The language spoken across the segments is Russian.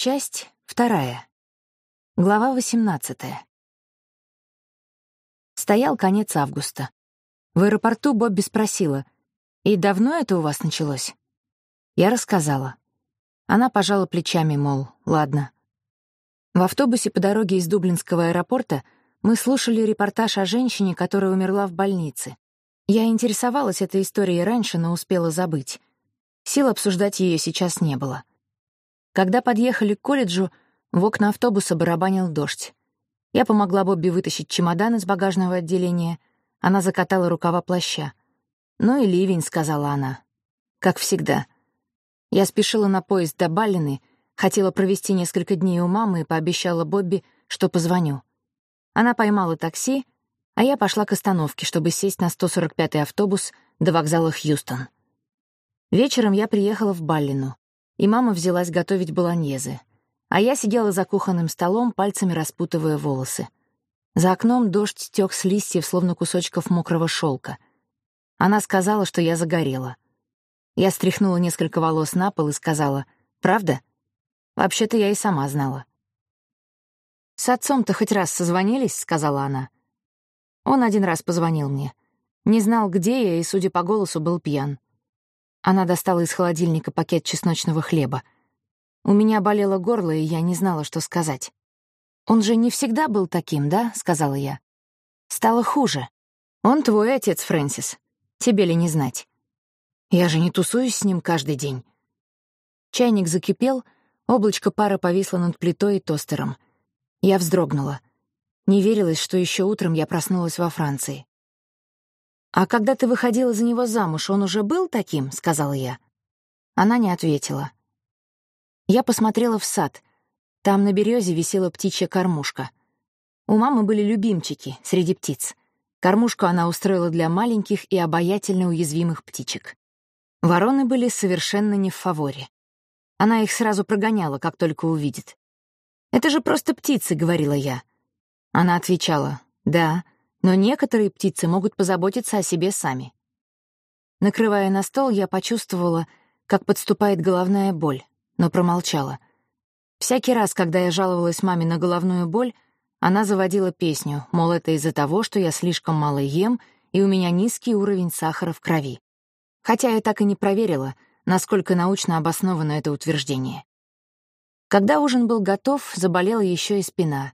Часть вторая. Глава 18. Стоял конец августа. В аэропорту Бобби спросила, «И давно это у вас началось?» Я рассказала. Она пожала плечами, мол, ладно. В автобусе по дороге из Дублинского аэропорта мы слушали репортаж о женщине, которая умерла в больнице. Я интересовалась этой историей раньше, но успела забыть. Сил обсуждать ее сейчас не было. Когда подъехали к колледжу, в окна автобуса барабанил дождь. Я помогла Бобби вытащить чемодан из багажного отделения. Она закатала рукава плаща. «Ну и ливень», — сказала она. «Как всегда». Я спешила на поезд до Баллины, хотела провести несколько дней у мамы и пообещала Бобби, что позвоню. Она поймала такси, а я пошла к остановке, чтобы сесть на 145-й автобус до вокзала Хьюстон. Вечером я приехала в Баллину и мама взялась готовить болоньезе. А я сидела за кухонным столом, пальцами распутывая волосы. За окном дождь стек с листьев, словно кусочков мокрого шелка. Она сказала, что я загорела. Я стряхнула несколько волос на пол и сказала, «Правда?» Вообще-то я и сама знала. «С отцом-то хоть раз созвонились?» — сказала она. Он один раз позвонил мне. Не знал, где я, и, судя по голосу, был пьян. Она достала из холодильника пакет чесночного хлеба. У меня болело горло, и я не знала, что сказать. «Он же не всегда был таким, да?» — сказала я. «Стало хуже. Он твой отец, Фрэнсис. Тебе ли не знать? Я же не тусуюсь с ним каждый день». Чайник закипел, облачко пара повисло над плитой и тостером. Я вздрогнула. Не верилось, что еще утром я проснулась во Франции. «А когда ты выходила за него замуж, он уже был таким?» — сказала я. Она не ответила. Я посмотрела в сад. Там на березе висела птичья кормушка. У мамы были любимчики среди птиц. Кормушку она устроила для маленьких и обаятельно уязвимых птичек. Вороны были совершенно не в фаворе. Она их сразу прогоняла, как только увидит. «Это же просто птицы», — говорила я. Она отвечала, «Да, но некоторые птицы могут позаботиться о себе сами. Накрывая на стол, я почувствовала, как подступает головная боль, но промолчала. Всякий раз, когда я жаловалась маме на головную боль, она заводила песню, мол, это из-за того, что я слишком мало ем, и у меня низкий уровень сахара в крови. Хотя я так и не проверила, насколько научно обосновано это утверждение. Когда ужин был готов, заболела еще и спина.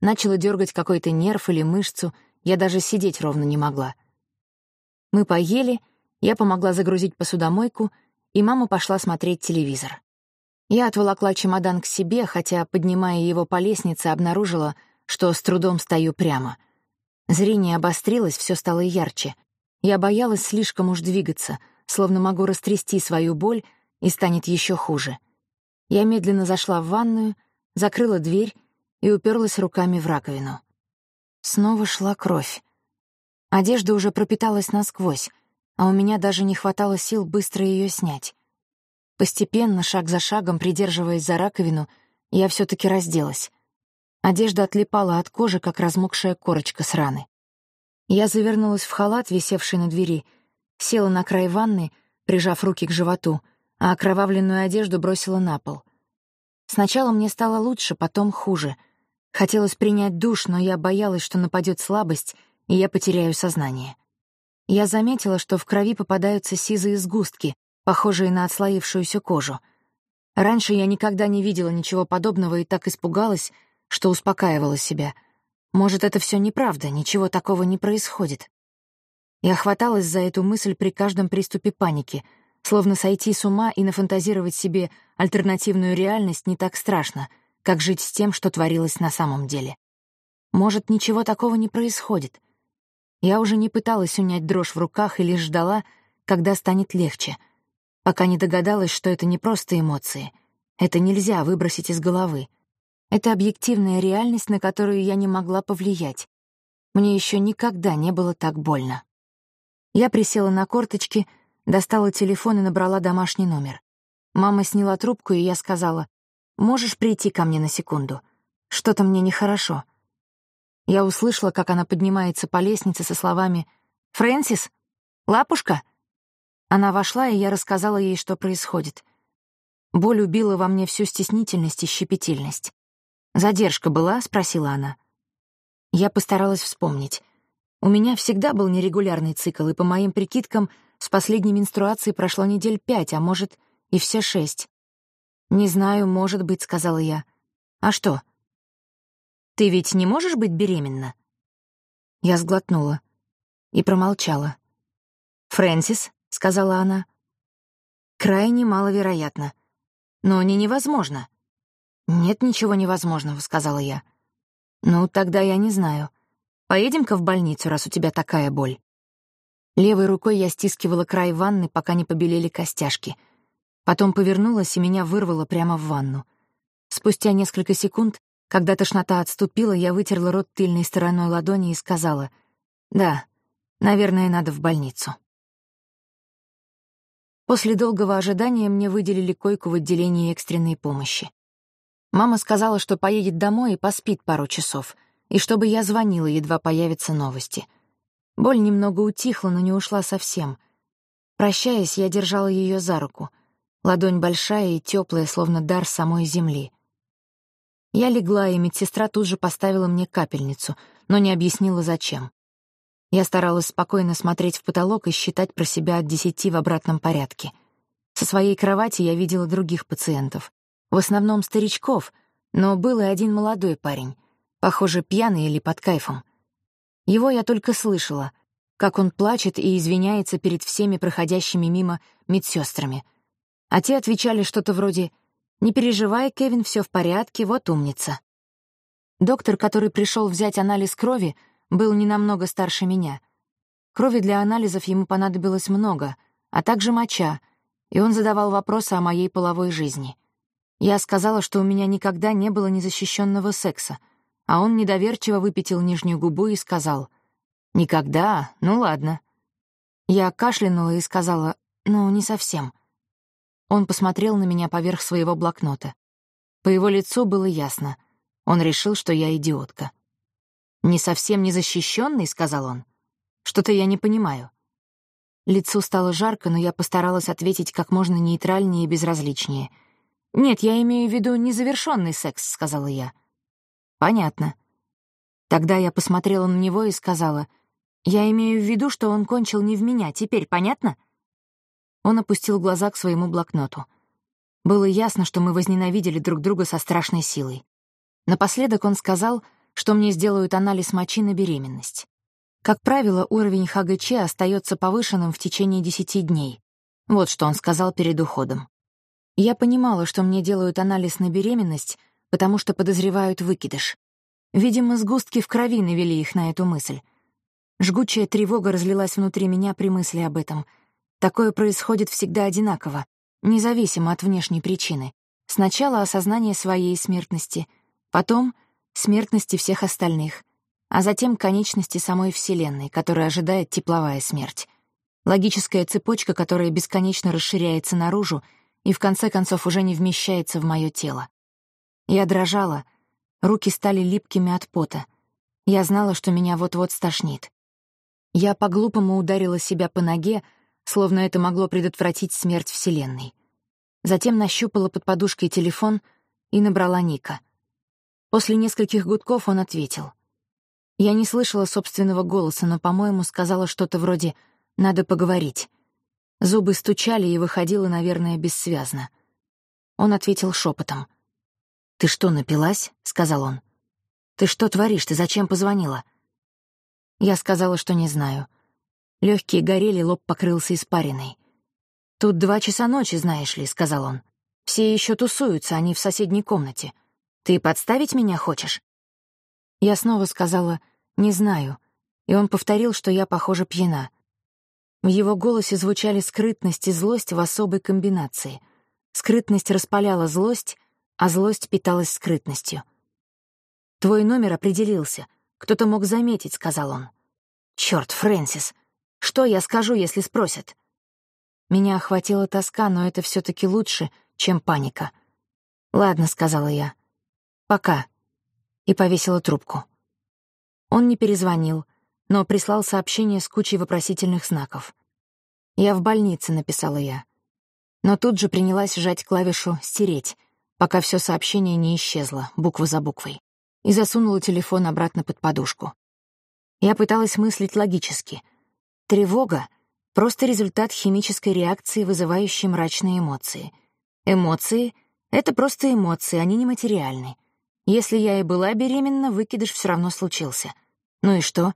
Начала дергать какой-то нерв или мышцу, я даже сидеть ровно не могла. Мы поели, я помогла загрузить посудомойку, и мама пошла смотреть телевизор. Я отволокла чемодан к себе, хотя, поднимая его по лестнице, обнаружила, что с трудом стою прямо. Зрение обострилось, все стало ярче. Я боялась слишком уж двигаться, словно могу растрясти свою боль, и станет еще хуже. Я медленно зашла в ванную, закрыла дверь и уперлась руками в раковину. Снова шла кровь. Одежда уже пропиталась насквозь, а у меня даже не хватало сил быстро ее снять. Постепенно, шаг за шагом, придерживаясь за раковину, я все таки разделась. Одежда отлипала от кожи, как размокшая корочка с раны. Я завернулась в халат, висевший на двери, села на край ванны, прижав руки к животу, а окровавленную одежду бросила на пол. Сначала мне стало лучше, потом хуже — Хотелось принять душ, но я боялась, что нападет слабость, и я потеряю сознание. Я заметила, что в крови попадаются сизые сгустки, похожие на отслоившуюся кожу. Раньше я никогда не видела ничего подобного и так испугалась, что успокаивала себя. Может, это все неправда, ничего такого не происходит. Я хваталась за эту мысль при каждом приступе паники, словно сойти с ума и нафантазировать себе альтернативную реальность не так страшно — как жить с тем, что творилось на самом деле. Может, ничего такого не происходит. Я уже не пыталась унять дрожь в руках и лишь ждала, когда станет легче, пока не догадалась, что это не просто эмоции. Это нельзя выбросить из головы. Это объективная реальность, на которую я не могла повлиять. Мне еще никогда не было так больно. Я присела на корточки, достала телефон и набрала домашний номер. Мама сняла трубку, и я сказала, Можешь прийти ко мне на секунду? Что-то мне нехорошо». Я услышала, как она поднимается по лестнице со словами «Фрэнсис? Лапушка?» Она вошла, и я рассказала ей, что происходит. Боль убила во мне всю стеснительность и щепетильность. «Задержка была?» — спросила она. Я постаралась вспомнить. У меня всегда был нерегулярный цикл, и, по моим прикидкам, с последней менструации прошло недель пять, а может, и все шесть. «Не знаю, может быть», — сказала я. «А что?» «Ты ведь не можешь быть беременна?» Я сглотнула и промолчала. «Фрэнсис», — сказала она. «Крайне маловероятно. Но не невозможно». «Нет ничего невозможного», — сказала я. «Ну, тогда я не знаю. Поедем-ка в больницу, раз у тебя такая боль». Левой рукой я стискивала край ванны, пока не побелели костяшки. Потом повернулась, и меня вырвало прямо в ванну. Спустя несколько секунд, когда тошнота отступила, я вытерла рот тыльной стороной ладони и сказала, «Да, наверное, надо в больницу». После долгого ожидания мне выделили койку в отделении экстренной помощи. Мама сказала, что поедет домой и поспит пару часов, и чтобы я звонила, едва появятся новости — Боль немного утихла, но не ушла совсем. Прощаясь, я держала ее за руку. Ладонь большая и теплая, словно дар самой земли. Я легла, и медсестра тут же поставила мне капельницу, но не объяснила, зачем. Я старалась спокойно смотреть в потолок и считать про себя от десяти в обратном порядке. Со своей кровати я видела других пациентов. В основном старичков, но был и один молодой парень, похоже, пьяный или под кайфом. Его я только слышала, как он плачет и извиняется перед всеми проходящими мимо медсестрами. А те отвечали что-то вроде «Не переживай, Кевин, все в порядке, вот умница». Доктор, который пришел взять анализ крови, был не намного старше меня. Крови для анализов ему понадобилось много, а также моча, и он задавал вопросы о моей половой жизни. Я сказала, что у меня никогда не было незащищенного секса — а он недоверчиво выпятил нижнюю губу и сказал «Никогда? Ну ладно». Я кашлянула и сказала «Ну, не совсем». Он посмотрел на меня поверх своего блокнота. По его лицу было ясно. Он решил, что я идиотка. «Не совсем незащищенный», — сказал он. «Что-то я не понимаю». Лицу стало жарко, но я постаралась ответить как можно нейтральнее и безразличнее. «Нет, я имею в виду незавершенный секс», — сказала я. «Понятно». Тогда я посмотрела на него и сказала, «Я имею в виду, что он кончил не в меня. Теперь понятно?» Он опустил глаза к своему блокноту. Было ясно, что мы возненавидели друг друга со страшной силой. Напоследок он сказал, что мне сделают анализ мочи на беременность. Как правило, уровень ХГЧ остается повышенным в течение 10 дней. Вот что он сказал перед уходом. Я понимала, что мне делают анализ на беременность — потому что подозревают выкидыш. Видимо, сгустки в крови навели их на эту мысль. Жгучая тревога разлилась внутри меня при мысли об этом. Такое происходит всегда одинаково, независимо от внешней причины. Сначала осознание своей смертности, потом смертности всех остальных, а затем конечности самой Вселенной, которая ожидает тепловая смерть. Логическая цепочка, которая бесконечно расширяется наружу и в конце концов уже не вмещается в мое тело. Я дрожала, руки стали липкими от пота. Я знала, что меня вот-вот стошнит. Я по-глупому ударила себя по ноге, словно это могло предотвратить смерть Вселенной. Затем нащупала под подушкой телефон и набрала Ника. После нескольких гудков он ответил. Я не слышала собственного голоса, но, по-моему, сказала что-то вроде «надо поговорить». Зубы стучали и выходило, наверное, бессвязно. Он ответил шепотом. «Ты что, напилась?» — сказал он. «Ты что творишь? Ты зачем позвонила?» Я сказала, что не знаю. Легкие горели, лоб покрылся испариной. «Тут два часа ночи, знаешь ли», — сказал он. «Все еще тусуются, они в соседней комнате. Ты подставить меня хочешь?» Я снова сказала «не знаю», и он повторил, что я, похоже, пьяна. В его голосе звучали скрытность и злость в особой комбинации. Скрытность распаляла злость, а злость питалась скрытностью. «Твой номер определился. Кто-то мог заметить», — сказал он. «Чёрт, Фрэнсис, что я скажу, если спросят?» Меня охватила тоска, но это все таки лучше, чем паника. «Ладно», — сказала я. «Пока». И повесила трубку. Он не перезвонил, но прислал сообщение с кучей вопросительных знаков. «Я в больнице», — написала я. Но тут же принялась сжать клавишу «Стереть», пока все сообщение не исчезло, буква за буквой, и засунула телефон обратно под подушку. Я пыталась мыслить логически. Тревога — просто результат химической реакции, вызывающей мрачные эмоции. Эмоции — это просто эмоции, они нематериальны. Если я и была беременна, выкидыш все равно случился. Ну и что?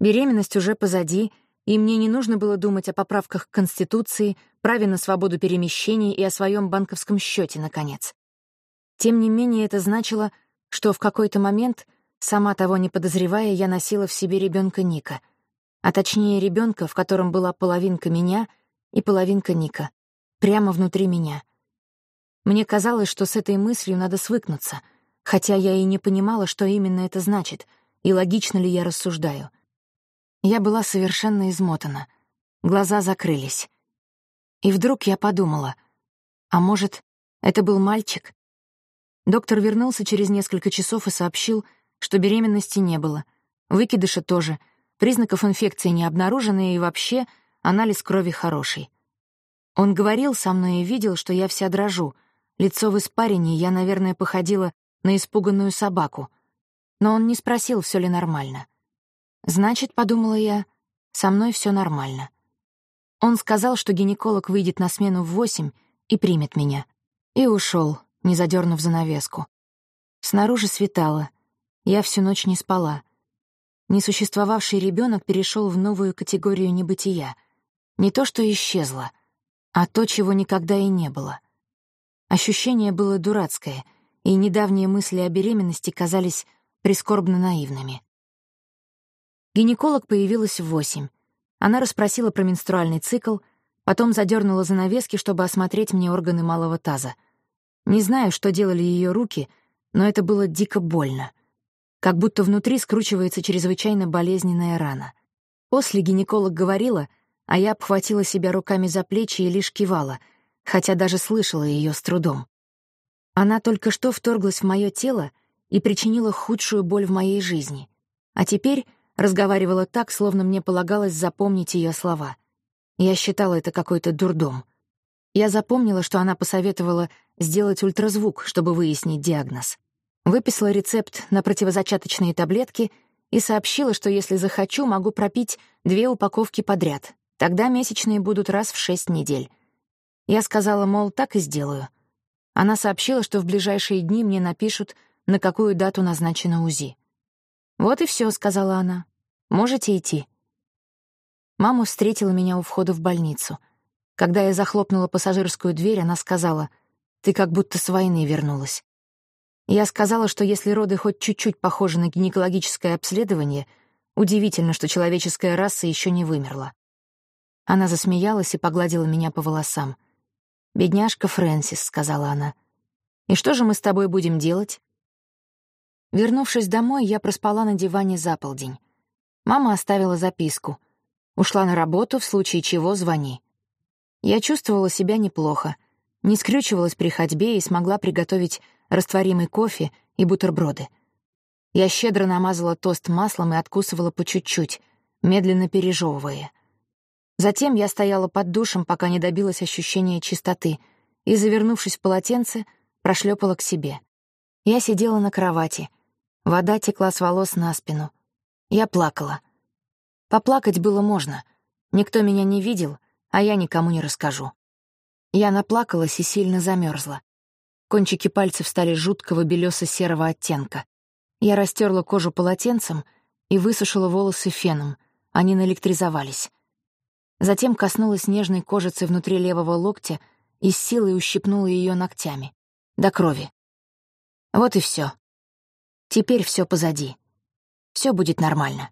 Беременность уже позади, и мне не нужно было думать о поправках к Конституции, праве на свободу перемещений и о своем банковском счете, наконец. Тем не менее, это значило, что в какой-то момент, сама того не подозревая, я носила в себе ребенка Ника, а точнее ребенка, в котором была половинка меня и половинка Ника, прямо внутри меня. Мне казалось, что с этой мыслью надо свыкнуться, хотя я и не понимала, что именно это значит, и логично ли я рассуждаю. Я была совершенно измотана, глаза закрылись. И вдруг я подумала, а может, это был мальчик, Доктор вернулся через несколько часов и сообщил, что беременности не было. Выкидыша тоже. Признаков инфекции не обнаружено, и вообще анализ крови хороший. Он говорил со мной и видел, что я вся дрожу. Лицо в испарине, я, наверное, походила на испуганную собаку. Но он не спросил, все ли нормально. Значит, подумала я, со мной все нормально. Он сказал, что гинеколог выйдет на смену в восемь и примет меня. И ушел, не задернув занавеску. Снаружи светало. Я всю ночь не спала. Несуществовавший ребенок перешел в новую категорию небытия. Не то, что исчезло, а то, чего никогда и не было. Ощущение было дурацкое, и недавние мысли о беременности казались прискорбно наивными. Гинеколог появилась в восемь. Она расспросила про менструальный цикл, потом задернула занавески, чтобы осмотреть мне органы малого таза. Не знаю, что делали ее руки, но это было дико больно. Как будто внутри скручивается чрезвычайно болезненная рана. После гинеколог говорила, а я обхватила себя руками за плечи и лишь кивала, хотя даже слышала ее с трудом. Она только что вторглась в мое тело и причинила худшую боль в моей жизни. А теперь разговаривала так, словно мне полагалось запомнить ее слова. Я считала это какой-то дурдом. Я запомнила, что она посоветовала сделать ультразвук, чтобы выяснить диагноз. Выписала рецепт на противозачаточные таблетки и сообщила, что если захочу, могу пропить две упаковки подряд. Тогда месячные будут раз в шесть недель. Я сказала, мол, так и сделаю. Она сообщила, что в ближайшие дни мне напишут, на какую дату назначено УЗИ. «Вот и все, сказала она. «Можете идти». Мама встретила меня у входа в больницу. Когда я захлопнула пассажирскую дверь, она сказала — ты как будто с войны вернулась. Я сказала, что если роды хоть чуть-чуть похожи на гинекологическое обследование, удивительно, что человеческая раса еще не вымерла. Она засмеялась и погладила меня по волосам. «Бедняжка Фрэнсис», — сказала она. «И что же мы с тобой будем делать?» Вернувшись домой, я проспала на диване за полдень. Мама оставила записку. Ушла на работу, в случае чего звони. Я чувствовала себя неплохо не скрючивалась при ходьбе и смогла приготовить растворимый кофе и бутерброды. Я щедро намазала тост маслом и откусывала по чуть-чуть, медленно пережевывая. Затем я стояла под душем, пока не добилась ощущения чистоты, и, завернувшись в полотенце, прошлепала к себе. Я сидела на кровати. Вода текла с волос на спину. Я плакала. Поплакать было можно. Никто меня не видел, а я никому не расскажу. Я наплакалась и сильно замерзла. Кончики пальцев стали жуткого белесо-серого оттенка. Я растерла кожу полотенцем и высушила волосы феном. Они наэлектризовались. Затем коснулась нежной кожицы внутри левого локтя и с силой ущипнула ее ногтями. До крови. Вот и все. Теперь все позади. Все будет нормально.